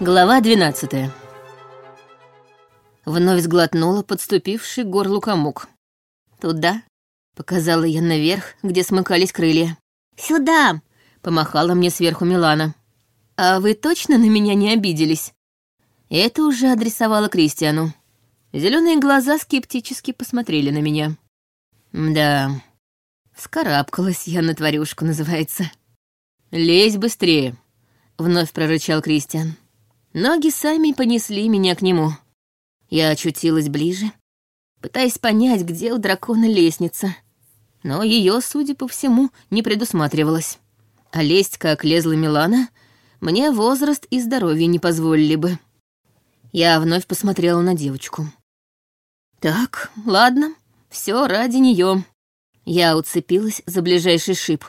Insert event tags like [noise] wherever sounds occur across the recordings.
Глава 12 Вновь сглотнула подступивший горлу комок. «Туда?» — показала я наверх, где смыкались крылья. «Сюда!» — помахала мне сверху Милана. «А вы точно на меня не обиделись?» Это уже адресовала Кристиану. Зеленые глаза скептически посмотрели на меня. «Да, вскарабкалась я на тварюшку, называется». «Лезь быстрее», — вновь прорычал Кристиан. Ноги сами понесли меня к нему. Я очутилась ближе, пытаясь понять, где у дракона лестница. Но ее, судя по всему, не предусматривалось. А лезть, как лезла Милана, мне возраст и здоровье не позволили бы. Я вновь посмотрела на девочку. Так, ладно, все ради нее. Я уцепилась за ближайший шип.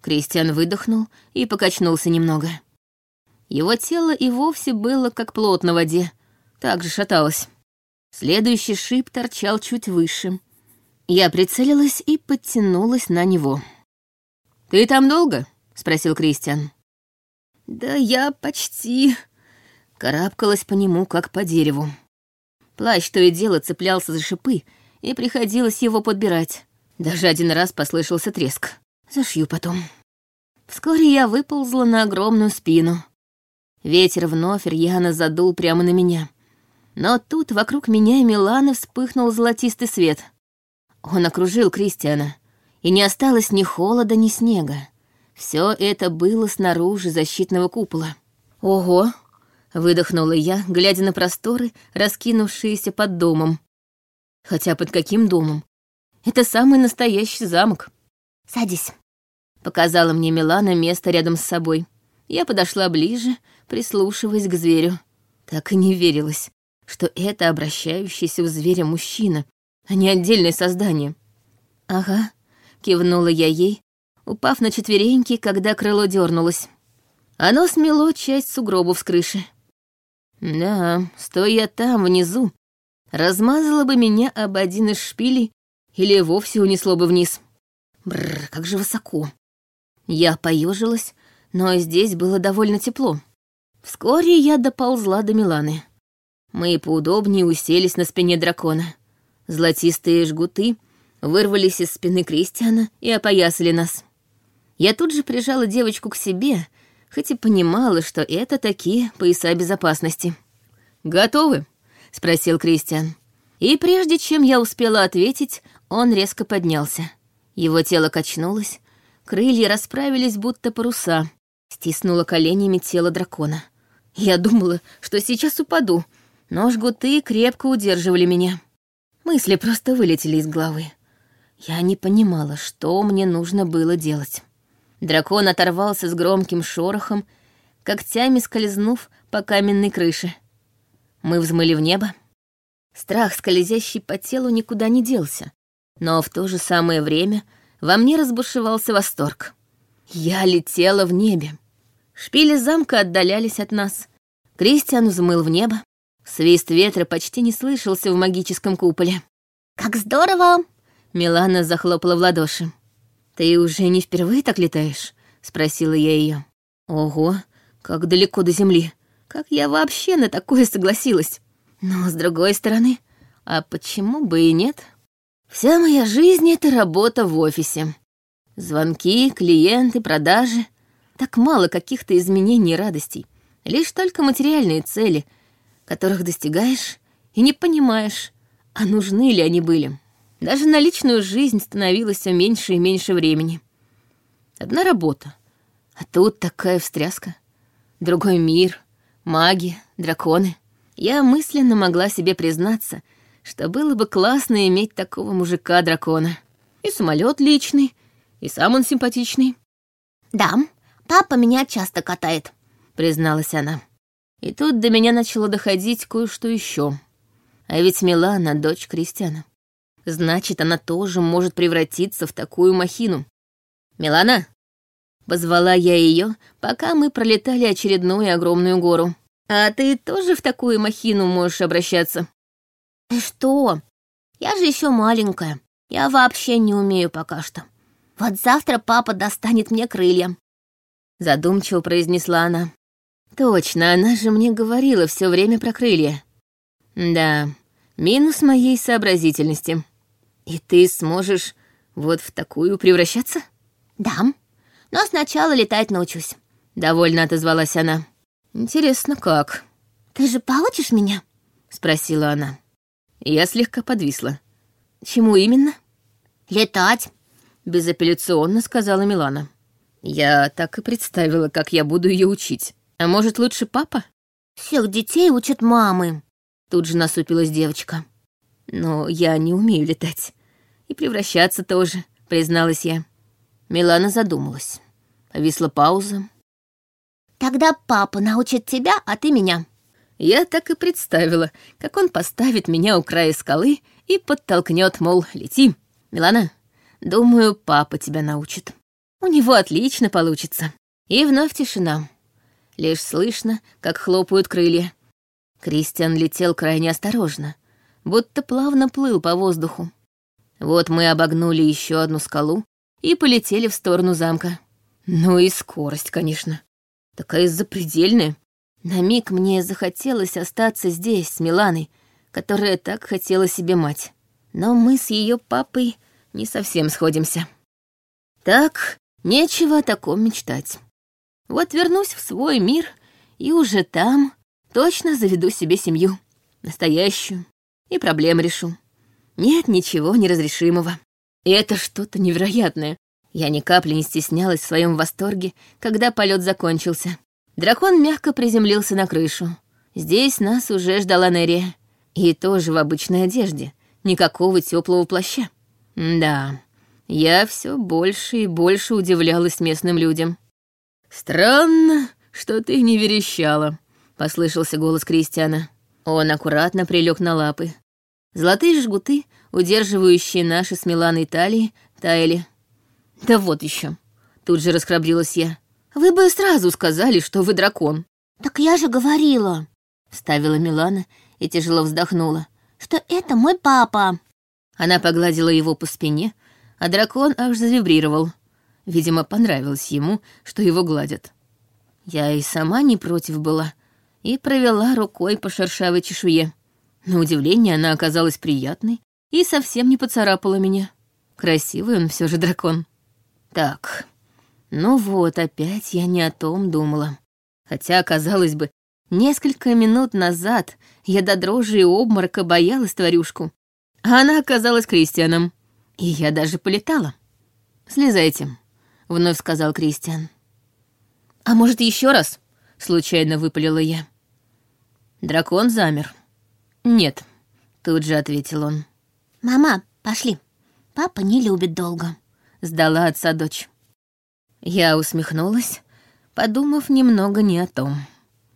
Кристиан выдохнул и покачнулся немного. Его тело и вовсе было как плот на воде, так же шаталось. Следующий шип торчал чуть выше. Я прицелилась и подтянулась на него. «Ты там долго?» — спросил Кристиан. «Да я почти...» Карабкалась по нему, как по дереву. Плащ то и дело цеплялся за шипы, и приходилось его подбирать. Даже один раз послышался треск. Зашью потом. Вскоре я выползла на огромную спину. Ветер вновь рьяно задул прямо на меня. Но тут вокруг меня и Миланы вспыхнул золотистый свет. Он окружил Кристиана, и не осталось ни холода, ни снега. Все это было снаружи защитного купола. «Ого!» — выдохнула я, глядя на просторы, раскинувшиеся под домом. Хотя под каким домом? Это самый настоящий замок. «Садись», — показала мне Милана место рядом с собой. Я подошла ближе, прислушиваясь к зверю. Так и не верилось, что это обращающийся в зверя мужчина, а не отдельное создание. «Ага», — кивнула я ей, упав на четвереньки, когда крыло дернулось. Оно смело часть сугробов с крыши. Да, стоя там, внизу, размазало бы меня об один из шпилей или вовсе унесло бы вниз. Бррр, как же высоко. Я поежилась, но здесь было довольно тепло. Вскоре я доползла до Миланы. Мы поудобнее уселись на спине дракона. Золотистые жгуты вырвались из спины Кристиана и опоясали нас. Я тут же прижала девочку к себе, хоть и понимала, что это такие пояса безопасности. «Готовы?» — спросил Кристиан. И прежде чем я успела ответить, он резко поднялся. Его тело качнулось, крылья расправились, будто паруса, стиснуло коленями тело дракона. Я думала, что сейчас упаду, но жгуты крепко удерживали меня. Мысли просто вылетели из головы. Я не понимала, что мне нужно было делать. Дракон оторвался с громким шорохом, когтями скользнув по каменной крыше. Мы взмыли в небо. Страх, скользящий по телу, никуда не делся. Но в то же самое время во мне разбушевался восторг. Я летела в небе. Шпили замка отдалялись от нас. Кристиан взмыл в небо. Свист ветра почти не слышался в магическом куполе. «Как здорово!» Милана захлопала в ладоши. «Ты уже не впервые так летаешь?» — спросила я ее. «Ого, как далеко до земли! Как я вообще на такое согласилась? Но, с другой стороны, а почему бы и нет? Вся моя жизнь — это работа в офисе. Звонки, клиенты, продажи. Так мало каких-то изменений и радостей. Лишь только материальные цели, которых достигаешь и не понимаешь, а нужны ли они были. Даже на личную жизнь становилось все меньше и меньше времени. Одна работа, а тут такая встряска. Другой мир, маги, драконы. Я мысленно могла себе признаться, что было бы классно иметь такого мужика-дракона. И самолет личный, и сам он симпатичный. «Да, папа меня часто катает», — призналась она. И тут до меня начало доходить кое-что еще. А ведь Милана — дочь Кристиана. Значит, она тоже может превратиться в такую махину. «Милана!» Позвала я ее, пока мы пролетали очередную огромную гору. «А ты тоже в такую махину можешь обращаться?» «Ты что? Я же еще маленькая. Я вообще не умею пока что. Вот завтра папа достанет мне крылья». Задумчиво произнесла она. Точно, она же мне говорила все время про крылья. Да, минус моей сообразительности. И ты сможешь вот в такую превращаться? Да, но сначала летать научусь. Довольно отозвалась она. Интересно, как? Ты же получишь меня? Спросила она. Я слегка подвисла. Чему именно? Летать. Безапелляционно сказала Милана. Я так и представила, как я буду ее учить. А может, лучше папа? Всех детей учат мамы. Тут же насупилась девочка. Но я не умею летать. И превращаться тоже, призналась я. Милана задумалась. Повисла пауза. Тогда папа научит тебя, а ты меня. Я так и представила, как он поставит меня у края скалы и подтолкнет, мол, лети. Милана, думаю, папа тебя научит. У него отлично получится. И вновь тишина. Лишь слышно, как хлопают крылья. Кристиан летел крайне осторожно, будто плавно плыл по воздуху. Вот мы обогнули еще одну скалу и полетели в сторону замка. Ну и скорость, конечно. Такая запредельная. На миг мне захотелось остаться здесь, с Миланой, которая так хотела себе мать. Но мы с ее папой не совсем сходимся. Так, нечего о таком мечтать. Вот вернусь в свой мир и уже там точно заведу себе семью. Настоящую. И проблем решу. Нет ничего неразрешимого. И это что-то невероятное. Я ни капли не стеснялась в своем восторге, когда полет закончился. Дракон мягко приземлился на крышу. Здесь нас уже ждала Нерия. И тоже в обычной одежде. Никакого теплого плаща. Да, я все больше и больше удивлялась местным людям. «Странно, что ты не верещала», — послышался голос Кристиана. Он аккуратно прилег на лапы. Золотые жгуты, удерживающие наши с Миланой талии, таяли. «Да вот еще. Тут же расхрабрилась я. «Вы бы сразу сказали, что вы дракон». «Так я же говорила», — вставила Милана и тяжело вздохнула. «Что это мой папа». Она погладила его по спине, а дракон аж завибрировал. Видимо, понравилось ему, что его гладят. Я и сама не против была и провела рукой по шершавой чешуе. На удивление она оказалась приятной и совсем не поцарапала меня. Красивый он все же дракон. Так, ну вот, опять я не о том думала. Хотя, казалось бы, несколько минут назад я до дрожи и обморока боялась тварюшку, она оказалась Кристианом. И я даже полетала. «Слезайте», — вновь сказал Кристиан. «А может, еще раз?» — случайно выпалила я. Дракон замер. «Нет», — тут же ответил он. «Мама, пошли. Папа не любит долго», — сдала отца дочь. Я усмехнулась, подумав немного не о том.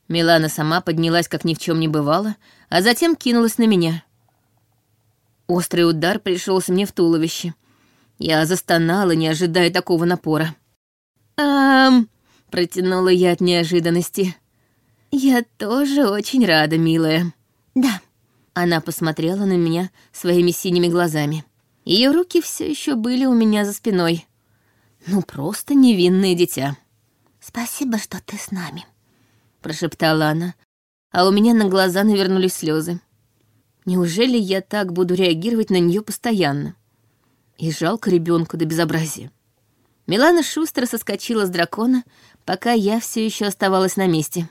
Милана сама поднялась, как ни в чем не бывало, а затем кинулась на меня. Острый удар пришелся мне в туловище. Я застонала, не ожидая такого напора. «Ам...» — протянула я от неожиданности. «Я тоже очень рада, милая». «Да». Она посмотрела на меня своими синими глазами. Ее руки все еще были у меня за спиной. Ну, просто невинное дитя. «Спасибо, что ты с нами», — прошептала она, а у меня на глаза навернулись слезы. Неужели я так буду реагировать на нее постоянно? И жалко ребенку до безобразия. Милана шустро соскочила с дракона, пока я все еще оставалась на месте.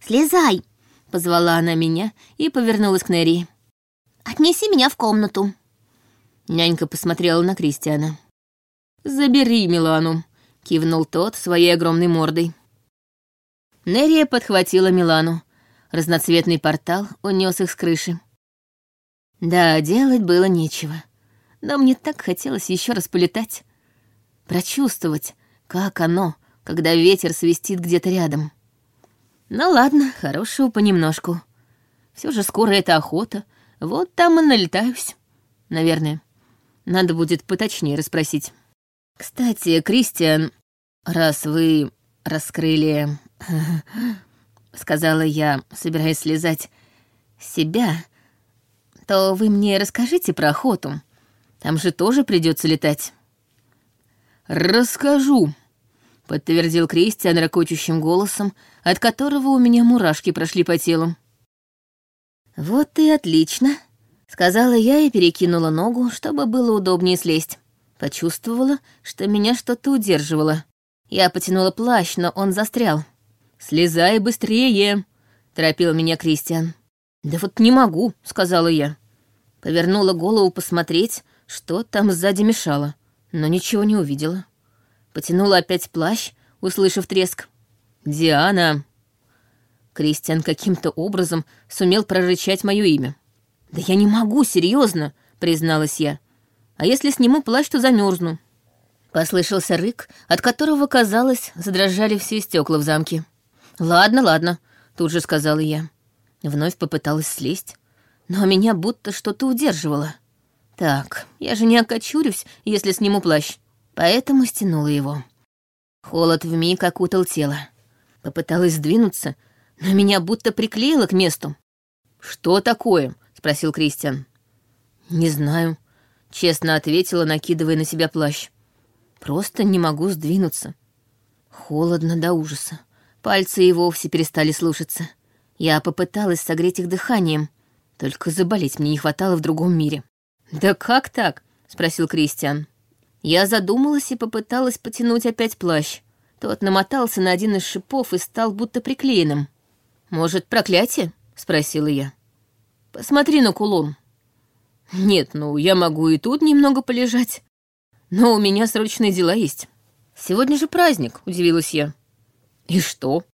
«Слезай!» — позвала она меня и повернулась к Нерри. «Отнеси меня в комнату». Нянька посмотрела на Кристиана. «Забери Милану», — кивнул тот своей огромной мордой. Нерия подхватила Милану. Разноцветный портал унес их с крыши. Да, делать было нечего. Но мне так хотелось еще раз полетать. Прочувствовать, как оно, когда ветер свистит где-то рядом. Ну ладно, хорошего понемножку. Все же скоро это охота. Вот там и налетаюсь. Наверное. Надо будет поточнее расспросить. «Кстати, Кристиан, раз вы раскрыли...» [laughs] Сказала я, собираясь слезать себя, то вы мне расскажите про охоту. Там же тоже придется летать. «Расскажу», —— подтвердил Кристиан ракочущим голосом, от которого у меня мурашки прошли по телу. «Вот и отлично», — сказала я и перекинула ногу, чтобы было удобнее слезть. Почувствовала, что меня что-то удерживало. Я потянула плащ, но он застрял. «Слезай быстрее!» — торопил меня Кристиан. «Да вот не могу», — сказала я. Повернула голову посмотреть, что там сзади мешало, но ничего не увидела. Потянула опять плащ, услышав треск. «Диана!» Кристиан каким-то образом сумел прорычать мое имя. «Да я не могу, серьезно, призналась я. «А если сниму плащ, то замерзну. Послышался рык, от которого, казалось, задрожали все стекла в замке. «Ладно, ладно», — тут же сказала я. Вновь попыталась слезть, но меня будто что-то удерживало. Так, я же не окочурюсь, если сниму плащ, поэтому стянула его. Холод вмиг окутал тело. Попыталась сдвинуться, но меня будто приклеило к месту. «Что такое?» — спросил Кристиан. «Не знаю», — честно ответила, накидывая на себя плащ. «Просто не могу сдвинуться. Холодно до ужаса. Пальцы и вовсе перестали слушаться. Я попыталась согреть их дыханием, только заболеть мне не хватало в другом мире. «Да как так?» — спросил Кристиан. Я задумалась и попыталась потянуть опять плащ. Тот намотался на один из шипов и стал будто приклеенным. «Может, проклятие?» — спросила я. «Посмотри на кулон». «Нет, ну, я могу и тут немного полежать. Но у меня срочные дела есть». «Сегодня же праздник», — удивилась я. «И что?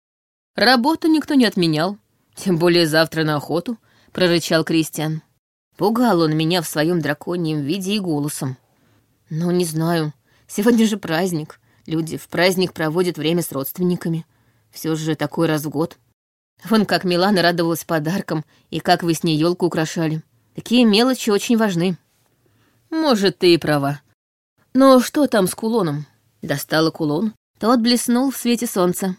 Работу никто не отменял. Тем более завтра на охоту», — прорычал Кристиан. Пугал он меня в своем драконьем виде и голосом. «Ну, не знаю. Сегодня же праздник. Люди в праздник проводят время с родственниками. Все же такой раз в год. Вон как Милана радовалась подаркам и как вы с ней елку украшали. Такие мелочи очень важны». «Может, ты и права. Но что там с кулоном?» Достала кулон. Тот блеснул в свете солнца.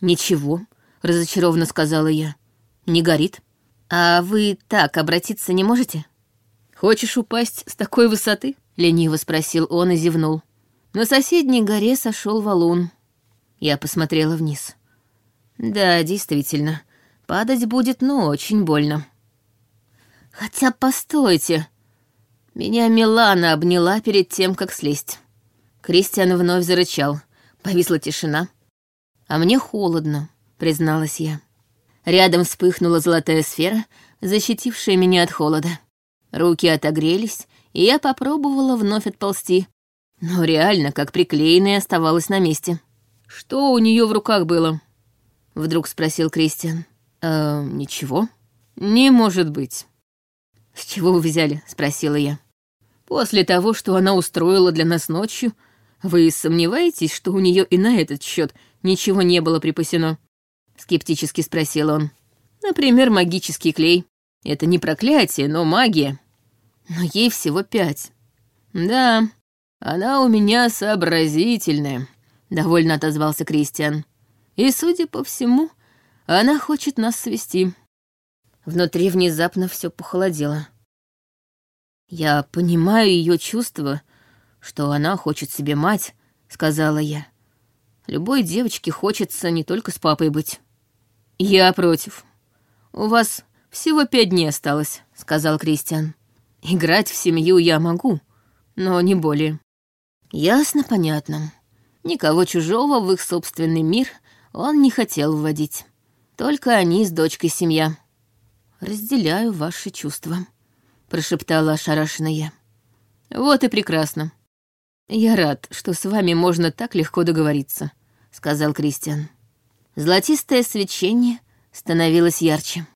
«Ничего», — разочарованно сказала я. «Не горит. А вы так обратиться не можете?» «Хочешь упасть с такой высоты?» — лениво спросил он и зевнул. На соседней горе сошел валун. Я посмотрела вниз. Да, действительно, падать будет, но очень больно. Хотя, постойте. Меня Милана обняла перед тем, как слезть. Кристиан вновь зарычал. Повисла тишина. А мне холодно, призналась я. Рядом вспыхнула золотая сфера, защитившая меня от холода. Руки отогрелись, и я попробовала вновь отползти. Но реально, как приклеенная, оставалась на месте. «Что у нее в руках было?» — вдруг спросил Кристиан. «Э, ничего. Не может быть». «С чего вы взяли?» — спросила я. «После того, что она устроила для нас ночью, вы сомневаетесь, что у нее и на этот счет ничего не было припасено?» — скептически спросил он. «Например, магический клей. Это не проклятие, но магия. Но ей всего пять». «Да, она у меня сообразительная», — довольно отозвался Кристиан. «И, судя по всему, она хочет нас свести». Внутри внезапно все похолодело. «Я понимаю ее чувства, что она хочет себе мать», — сказала я. «Любой девочке хочется не только с папой быть». «Я против. У вас всего пять дней осталось», — сказал Кристиан. «Играть в семью я могу, но не более». «Ясно, понятно. Никого чужого в их собственный мир он не хотел вводить. Только они с дочкой семья». «Разделяю ваши чувства», — прошептала ошарашенная. «Вот и прекрасно. Я рад, что с вами можно так легко договориться», — сказал Кристиан. Золотистое свечение становилось ярче.